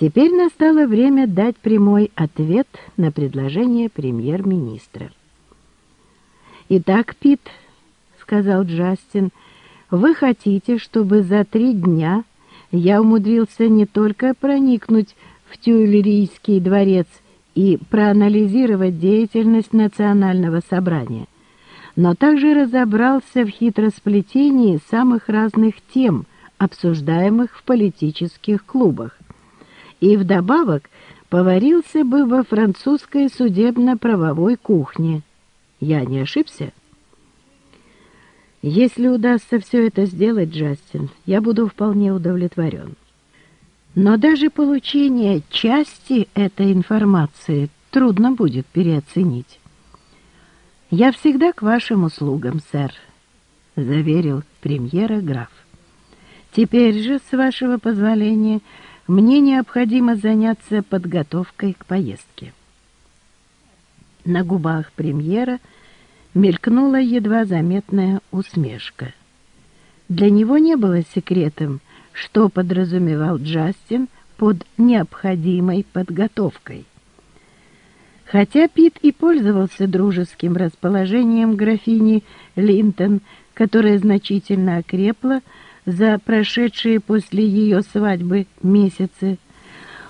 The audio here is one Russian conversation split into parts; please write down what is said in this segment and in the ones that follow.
Теперь настало время дать прямой ответ на предложение премьер-министра. «Итак, Пит», — сказал Джастин, — «вы хотите, чтобы за три дня я умудрился не только проникнуть в Тюильрийский дворец и проанализировать деятельность национального собрания, но также разобрался в хитросплетении самых разных тем, обсуждаемых в политических клубах, и вдобавок поварился бы во французской судебно-правовой кухне. Я не ошибся? Если удастся все это сделать, Джастин, я буду вполне удовлетворен. Но даже получение части этой информации трудно будет переоценить. «Я всегда к вашим услугам, сэр», — заверил премьера граф. «Теперь же, с вашего позволения, мне необходимо заняться подготовкой к поездке». На губах премьера мелькнула едва заметная усмешка. Для него не было секретом, что подразумевал Джастин под необходимой подготовкой. Хотя Пит и пользовался дружеским расположением графини Линтон, которая значительно окрепла за прошедшие после ее свадьбы месяцы,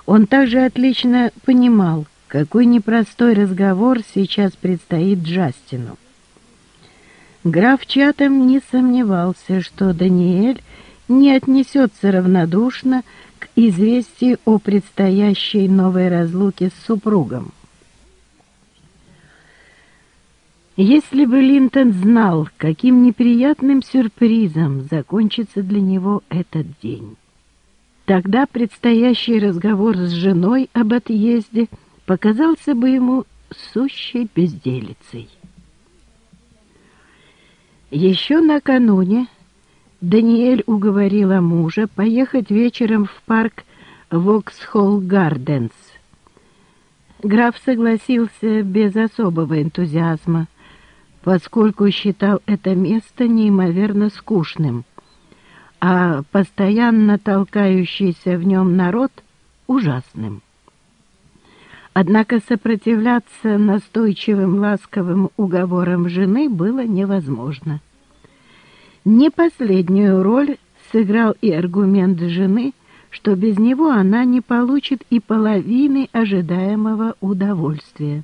он также отлично понимал, какой непростой разговор сейчас предстоит Джастину. Граф Чатам не сомневался, что Даниэль не отнесется равнодушно к известию о предстоящей новой разлуке с супругом. Если бы Линтон знал, каким неприятным сюрпризом закончится для него этот день, тогда предстоящий разговор с женой об отъезде показался бы ему сущей безделицей. Еще накануне Даниэль уговорила мужа поехать вечером в парк Воксхолл Гарденс. Граф согласился без особого энтузиазма, поскольку считал это место неимоверно скучным, а постоянно толкающийся в нем народ ужасным. Однако сопротивляться настойчивым ласковым уговорам жены было невозможно. Не последнюю роль сыграл и аргумент жены, что без него она не получит и половины ожидаемого удовольствия.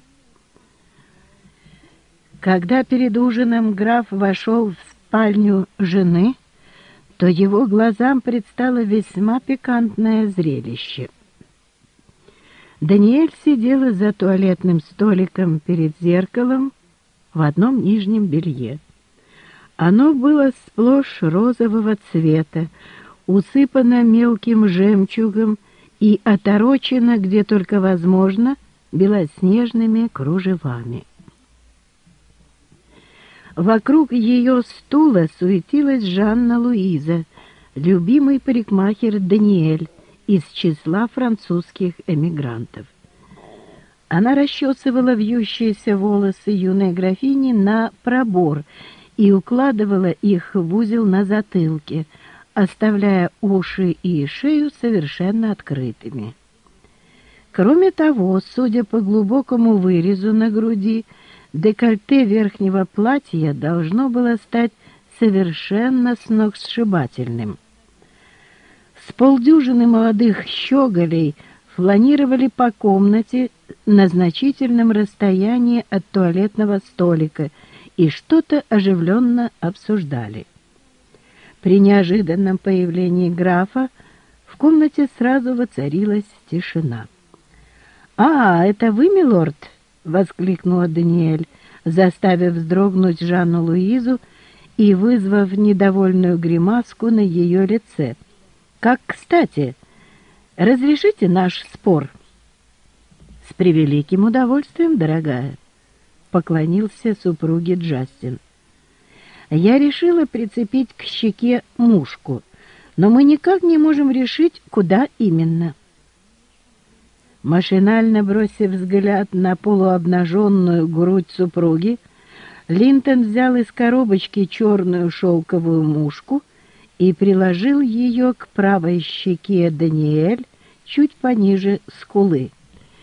Когда перед ужином граф вошел в спальню жены, то его глазам предстало весьма пикантное зрелище. Даниэль сидела за туалетным столиком перед зеркалом в одном нижнем белье. Оно было сплошь розового цвета, усыпано мелким жемчугом и оторочено, где только возможно, белоснежными кружевами. Вокруг ее стула суетилась Жанна Луиза, любимый парикмахер Даниэль из числа французских эмигрантов. Она расчесывала вьющиеся волосы юной графини на пробор и укладывала их в узел на затылке, оставляя уши и шею совершенно открытыми. Кроме того, судя по глубокому вырезу на груди, декольте верхнего платья должно было стать совершенно сногсшибательным. С полдюжины молодых щеголей фланировали по комнате на значительном расстоянии от туалетного столика и что-то оживленно обсуждали. При неожиданном появлении графа в комнате сразу воцарилась тишина. «А, это вы, милорд?» — воскликнула Даниэль, заставив вздрогнуть Жанну Луизу и вызвав недовольную гримаску на ее лице. «Как кстати! Разрешите наш спор?» «С превеликим удовольствием, дорогая!» — поклонился супруге Джастин. «Я решила прицепить к щеке мушку, но мы никак не можем решить, куда именно». Машинально бросив взгляд на полуобнаженную грудь супруги, Линтон взял из коробочки черную шелковую мушку и приложил ее к правой щеке Даниэль чуть пониже скулы.